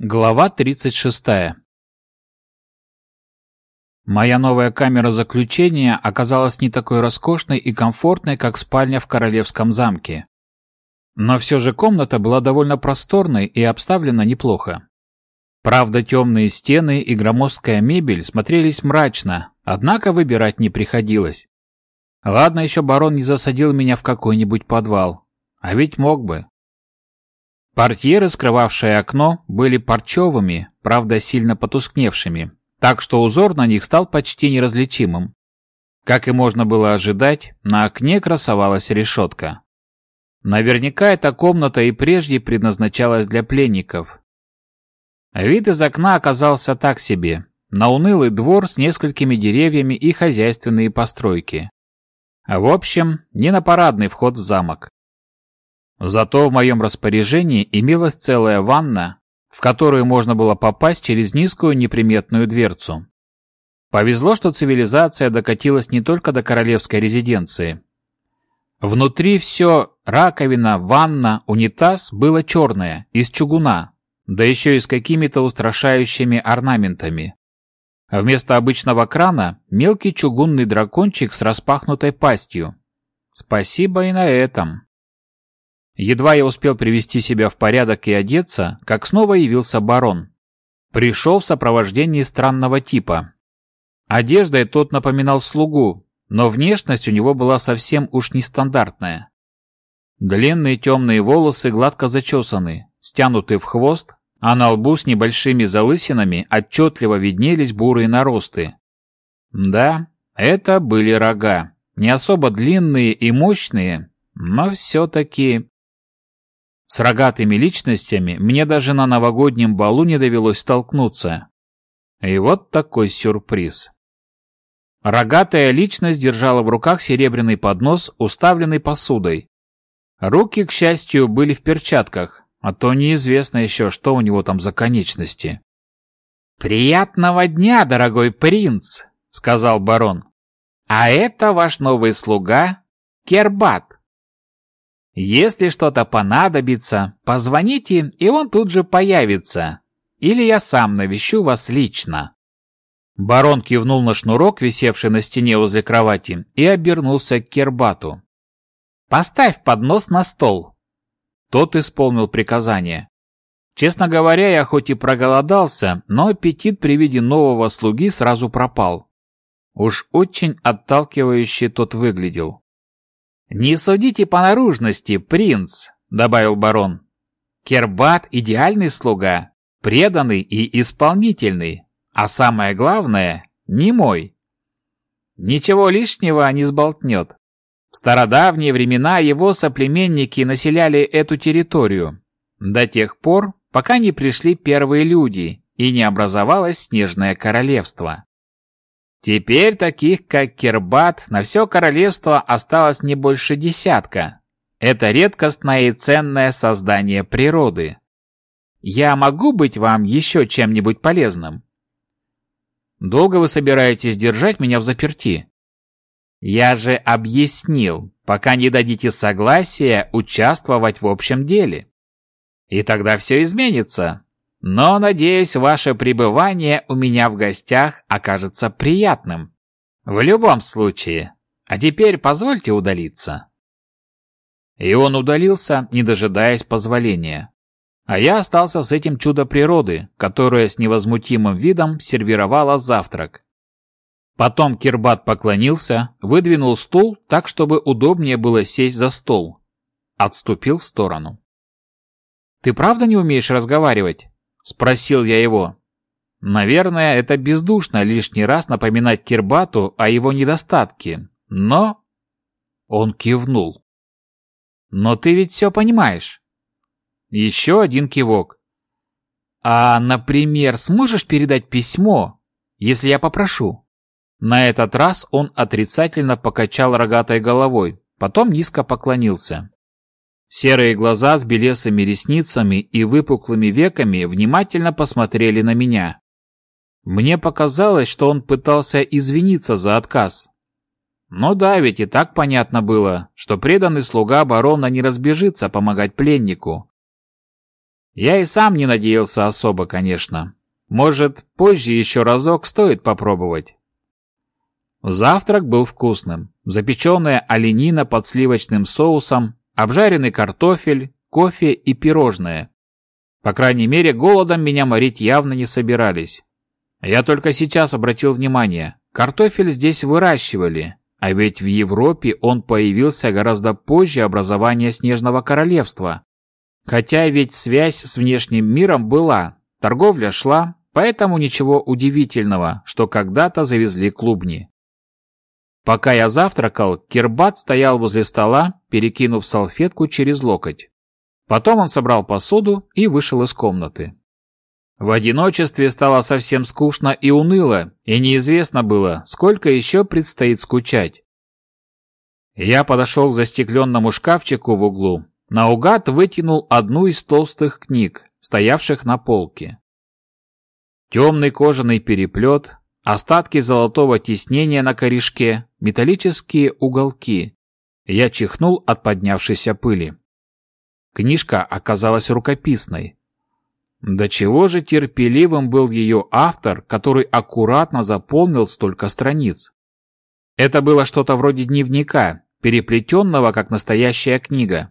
Глава 36. Моя новая камера заключения оказалась не такой роскошной и комфортной, как спальня в королевском замке. Но все же комната была довольно просторной и обставлена неплохо. Правда, темные стены и громоздкая мебель смотрелись мрачно, однако выбирать не приходилось. Ладно, еще барон не засадил меня в какой-нибудь подвал. А ведь мог бы. Портьеры, скрывавшие окно, были парчевыми, правда сильно потускневшими, так что узор на них стал почти неразличимым. Как и можно было ожидать, на окне красовалась решетка. Наверняка эта комната и прежде предназначалась для пленников. Вид из окна оказался так себе. На унылый двор с несколькими деревьями и хозяйственные постройки. В общем, не на парадный вход в замок. Зато в моем распоряжении имелась целая ванна, в которую можно было попасть через низкую неприметную дверцу. Повезло, что цивилизация докатилась не только до королевской резиденции. Внутри все – раковина, ванна, унитаз – было черное, из чугуна, да еще и с какими-то устрашающими орнаментами. Вместо обычного крана – мелкий чугунный дракончик с распахнутой пастью. Спасибо и на этом. Едва я успел привести себя в порядок и одеться, как снова явился барон. Пришел в сопровождении странного типа. Одеждой тот напоминал слугу, но внешность у него была совсем уж нестандартная. Длинные темные волосы гладко зачесаны, стянуты в хвост, а на лбу с небольшими залысинами отчетливо виднелись бурые наросты. Да, это были рога, не особо длинные и мощные, но все-таки с рогатыми личностями мне даже на новогоднем балу не довелось столкнуться. И вот такой сюрприз. Рогатая личность держала в руках серебряный поднос, уставленный посудой. Руки, к счастью, были в перчатках, а то неизвестно еще, что у него там за конечности. «Приятного дня, дорогой принц!» — сказал барон. «А это ваш новый слуга Кербат. Если что-то понадобится, позвоните, и он тут же появится. Или я сам навещу вас лично». Барон кивнул на шнурок, висевший на стене возле кровати, и обернулся к Кербату. «Поставь поднос на стол». Тот исполнил приказание. Честно говоря, я хоть и проголодался, но аппетит при виде нового слуги сразу пропал. Уж очень отталкивающе тот выглядел. «Не судите по наружности, принц», — добавил барон. «Кербат — идеальный слуга, преданный и исполнительный, а самое главное — не мой. Ничего лишнего не сболтнет. В стародавние времена его соплеменники населяли эту территорию, до тех пор, пока не пришли первые люди и не образовалось Снежное Королевство. Теперь таких, как Кербат, на все королевство осталось не больше десятка. Это редкостное и ценное создание природы. Я могу быть вам еще чем-нибудь полезным? Долго вы собираетесь держать меня в заперти? Я же объяснил, пока не дадите согласия участвовать в общем деле. И тогда все изменится. Но, надеюсь, ваше пребывание у меня в гостях окажется приятным. В любом случае. А теперь позвольте удалиться». И он удалился, не дожидаясь позволения. А я остался с этим чудо природы, которое с невозмутимым видом сервировало завтрак. Потом Кирбат поклонился, выдвинул стул так, чтобы удобнее было сесть за стол. Отступил в сторону. «Ты правда не умеешь разговаривать?» Спросил я его. Наверное, это бездушно лишний раз напоминать Кирбату о его недостатке, но... Он кивнул. Но ты ведь все понимаешь. Еще один кивок. А, например, сможешь передать письмо, если я попрошу? На этот раз он отрицательно покачал рогатой головой, потом низко поклонился. Серые глаза с белесыми ресницами и выпуклыми веками внимательно посмотрели на меня. Мне показалось, что он пытался извиниться за отказ. Но да, ведь и так понятно было, что преданный слуга барона не разбежится помогать пленнику. Я и сам не надеялся особо, конечно. Может, позже еще разок стоит попробовать. Завтрак был вкусным. Запеченная оленина под сливочным соусом, обжаренный картофель, кофе и пирожное. По крайней мере, голодом меня морить явно не собирались. Я только сейчас обратил внимание, картофель здесь выращивали, а ведь в Европе он появился гораздо позже образования Снежного Королевства. Хотя ведь связь с внешним миром была, торговля шла, поэтому ничего удивительного, что когда-то завезли клубни. Пока я завтракал, Кирбат стоял возле стола, перекинув салфетку через локоть. Потом он собрал посуду и вышел из комнаты. В одиночестве стало совсем скучно и уныло, и неизвестно было, сколько еще предстоит скучать. Я подошел к застекленному шкафчику в углу, наугад вытянул одну из толстых книг, стоявших на полке. Темный кожаный переплет, остатки золотого тиснения на корешке, металлические уголки. Я чихнул от поднявшейся пыли. Книжка оказалась рукописной. До чего же терпеливым был ее автор, который аккуратно заполнил столько страниц. Это было что-то вроде дневника, переплетенного как настоящая книга.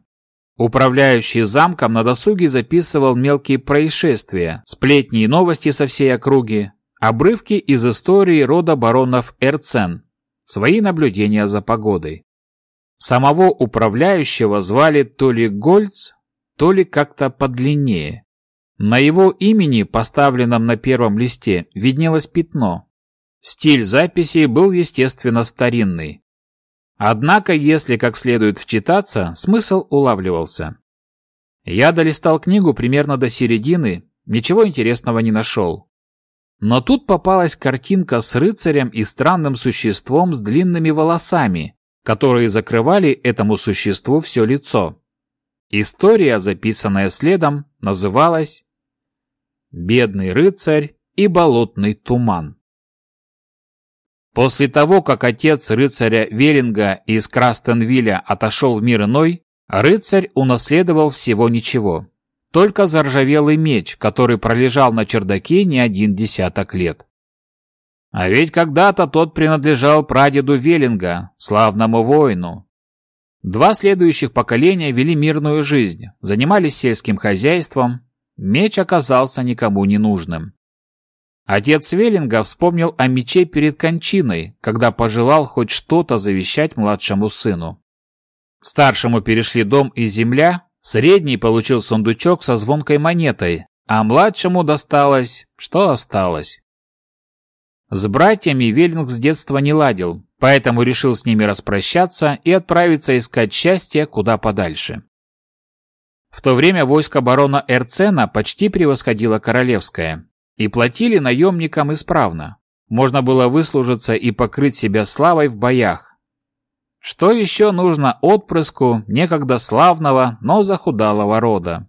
Управляющий замком на досуге записывал мелкие происшествия, сплетни и новости со всей округи, обрывки из истории рода баронов Эрцен, свои наблюдения за погодой. Самого управляющего звали то ли Гольц, то ли как-то подлиннее. На его имени, поставленном на первом листе, виднелось пятно. Стиль записи был, естественно, старинный. Однако, если как следует вчитаться, смысл улавливался. Я долистал книгу примерно до середины, ничего интересного не нашел. Но тут попалась картинка с рыцарем и странным существом с длинными волосами, которые закрывали этому существу все лицо. История, записанная следом, называлась «Бедный рыцарь и болотный туман». После того, как отец рыцаря Веллинга из Крастенвилля отошел в мир иной, рыцарь унаследовал всего ничего. Только заржавелый меч, который пролежал на чердаке не один десяток лет. А ведь когда-то тот принадлежал прадеду Веллинга, славному воину. Два следующих поколения вели мирную жизнь, занимались сельским хозяйством. Меч оказался никому не нужным. Отец Веллинга вспомнил о мече перед кончиной, когда пожелал хоть что-то завещать младшему сыну. Старшему перешли дом и земля, средний получил сундучок со звонкой монетой, а младшему досталось, что осталось. С братьями Веллинг с детства не ладил, поэтому решил с ними распрощаться и отправиться искать счастье куда подальше. В то время войско барона Эрцена почти превосходило королевское, и платили наемникам исправно. Можно было выслужиться и покрыть себя славой в боях. Что еще нужно отпрыску некогда славного, но захудалого рода?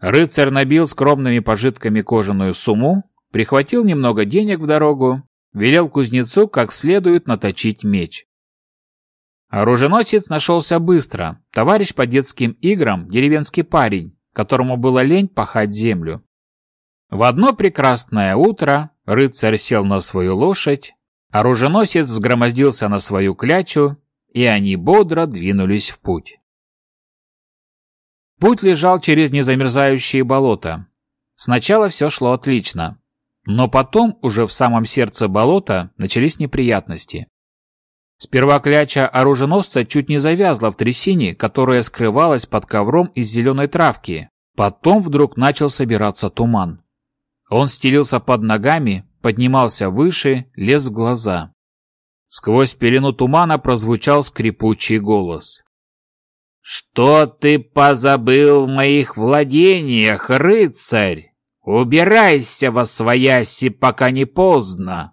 Рыцарь набил скромными пожитками кожаную сумму, прихватил немного денег в дорогу, велел кузнецу как следует наточить меч. Оруженосец нашелся быстро, товарищ по детским играм, деревенский парень, которому было лень пахать землю. В одно прекрасное утро рыцарь сел на свою лошадь, оруженосец взгромоздился на свою клячу, и они бодро двинулись в путь. Путь лежал через незамерзающие болота. Сначала все шло отлично, но потом, уже в самом сердце болота, начались неприятности. Сперва кляча оруженосца чуть не завязла в трясине, которая скрывалась под ковром из зеленой травки. Потом вдруг начал собираться туман. Он стелился под ногами, поднимался выше, лез в глаза. Сквозь пелену тумана прозвучал скрипучий голос. «Что ты позабыл в моих владениях, рыцарь? Убирайся во свояси, пока не поздно!»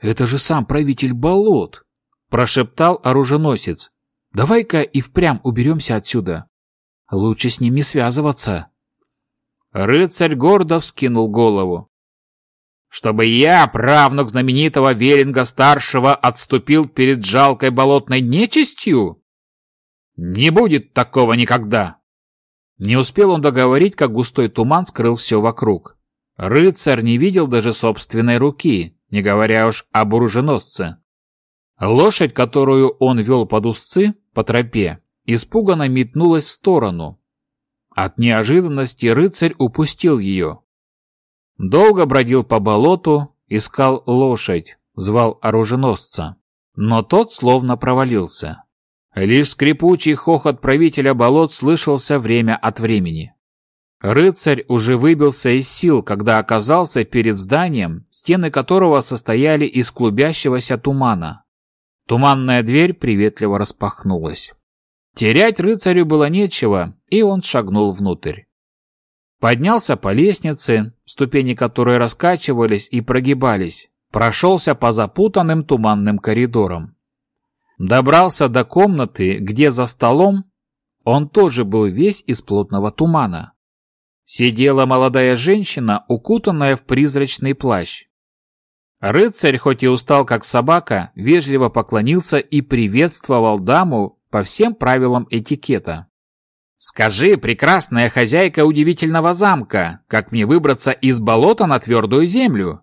«Это же сам правитель болот!» — прошептал оруженосец. «Давай-ка и впрямь уберемся отсюда. Лучше с ним не связываться». Рыцарь гордо вскинул голову. «Чтобы я, правнук знаменитого Веринга-старшего, отступил перед жалкой болотной нечистью? Не будет такого никогда!» Не успел он договорить, как густой туман скрыл все вокруг. Рыцарь не видел даже собственной руки, не говоря уж об оруженосце. Лошадь, которую он вел под узцы по тропе, испуганно метнулась в сторону. От неожиданности рыцарь упустил ее. Долго бродил по болоту, искал лошадь, звал оруженосца. Но тот словно провалился. Лишь скрипучий хохот правителя болот слышался время от времени. Рыцарь уже выбился из сил, когда оказался перед зданием, стены которого состояли из клубящегося тумана. Туманная дверь приветливо распахнулась. Терять рыцарю было нечего, и он шагнул внутрь. Поднялся по лестнице, ступени которой раскачивались и прогибались, прошелся по запутанным туманным коридорам. Добрался до комнаты, где за столом он тоже был весь из плотного тумана. Сидела молодая женщина, укутанная в призрачный плащ. Рыцарь, хоть и устал как собака, вежливо поклонился и приветствовал даму по всем правилам этикета. «Скажи, прекрасная хозяйка удивительного замка, как мне выбраться из болота на твердую землю?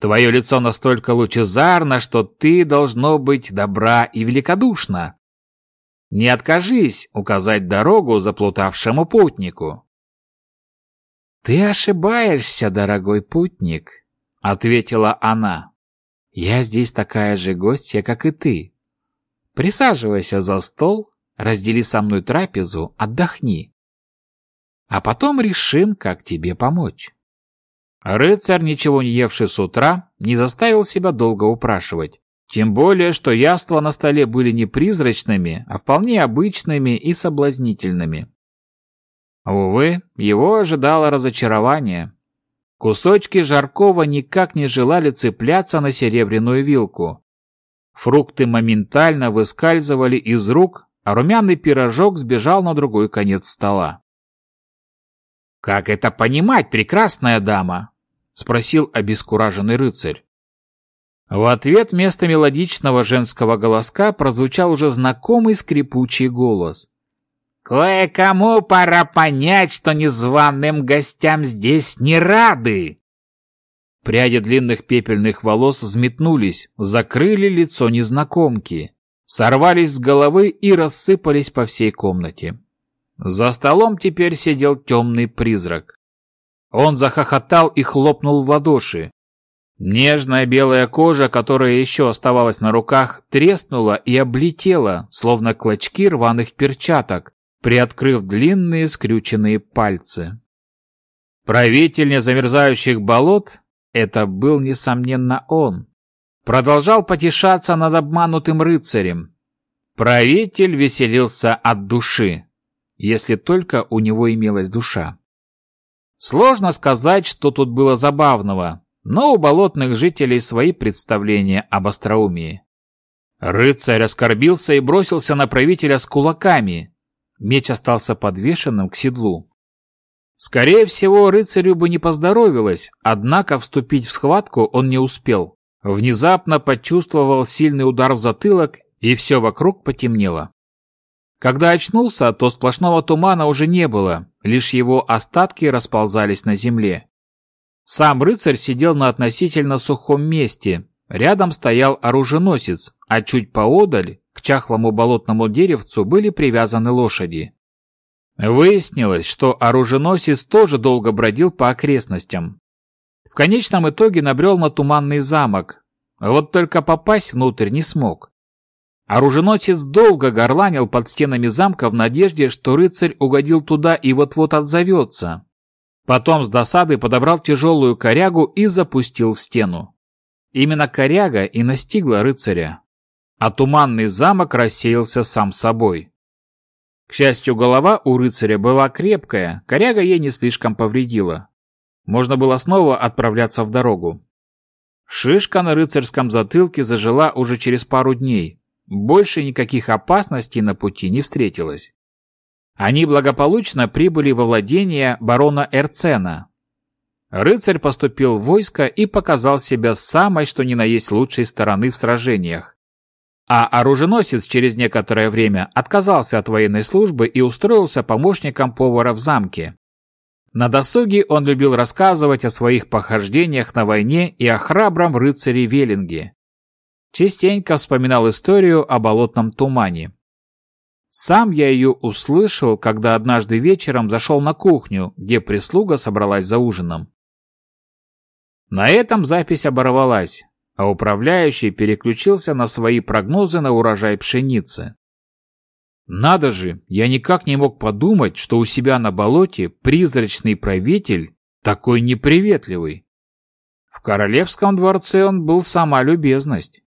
Твое лицо настолько лучезарно, что ты должно быть добра и великодушна. Не откажись указать дорогу заплутавшему путнику». «Ты ошибаешься, дорогой путник», ответила она. Я здесь такая же гостья, как и ты. Присаживайся за стол, раздели со мной трапезу, отдохни. А потом решим, как тебе помочь. Рыцарь, ничего не евший с утра, не заставил себя долго упрашивать. Тем более, что явства на столе были не призрачными, а вполне обычными и соблазнительными. Увы, его ожидало разочарование. Кусочки жаркого никак не желали цепляться на серебряную вилку. Фрукты моментально выскальзывали из рук, а румяный пирожок сбежал на другой конец стола. «Как это понимать, прекрасная дама?» — спросил обескураженный рыцарь. В ответ вместо мелодичного женского голоска прозвучал уже знакомый скрипучий голос. Кое-кому пора понять, что незваным гостям здесь не рады. Пряди длинных пепельных волос взметнулись, закрыли лицо незнакомки, сорвались с головы и рассыпались по всей комнате. За столом теперь сидел темный призрак. Он захохотал и хлопнул в ладоши. Нежная белая кожа, которая еще оставалась на руках, треснула и облетела, словно клочки рваных перчаток, приоткрыв длинные скрюченные пальцы. Правитель незамерзающих болот — это был, несомненно, он. Продолжал потешаться над обманутым рыцарем. Правитель веселился от души, если только у него имелась душа. Сложно сказать, что тут было забавного, но у болотных жителей свои представления об остроумии. Рыцарь оскорбился и бросился на правителя с кулаками, Меч остался подвешенным к седлу. Скорее всего, рыцарю бы не поздоровилось, однако вступить в схватку он не успел. Внезапно почувствовал сильный удар в затылок, и все вокруг потемнело. Когда очнулся, то сплошного тумана уже не было, лишь его остатки расползались на земле. Сам рыцарь сидел на относительно сухом месте, рядом стоял оруженосец, а чуть поодаль к чахлому болотному деревцу были привязаны лошади. Выяснилось, что оруженосец тоже долго бродил по окрестностям. В конечном итоге набрел на туманный замок, вот только попасть внутрь не смог. Оруженосец долго горланил под стенами замка в надежде, что рыцарь угодил туда и вот-вот отзовется. Потом с досады подобрал тяжелую корягу и запустил в стену. Именно коряга и настигла рыцаря а туманный замок рассеялся сам собой. К счастью, голова у рыцаря была крепкая, коряга ей не слишком повредила. Можно было снова отправляться в дорогу. Шишка на рыцарском затылке зажила уже через пару дней. Больше никаких опасностей на пути не встретилось. Они благополучно прибыли во владение барона Эрцена. Рыцарь поступил в войско и показал себя самой что ни на есть лучшей стороны в сражениях. А оруженосец через некоторое время отказался от военной службы и устроился помощником повара в замке. На досуге он любил рассказывать о своих похождениях на войне и о храбром рыцаре Веллинге. Частенько вспоминал историю о болотном тумане. Сам я ее услышал, когда однажды вечером зашел на кухню, где прислуга собралась за ужином. На этом запись оборвалась, а управляющий переключился на свои прогнозы на урожай пшеницы. Надо же, я никак не мог подумать, что у себя на болоте призрачный правитель такой неприветливый. В королевском дворце он был сама любезность.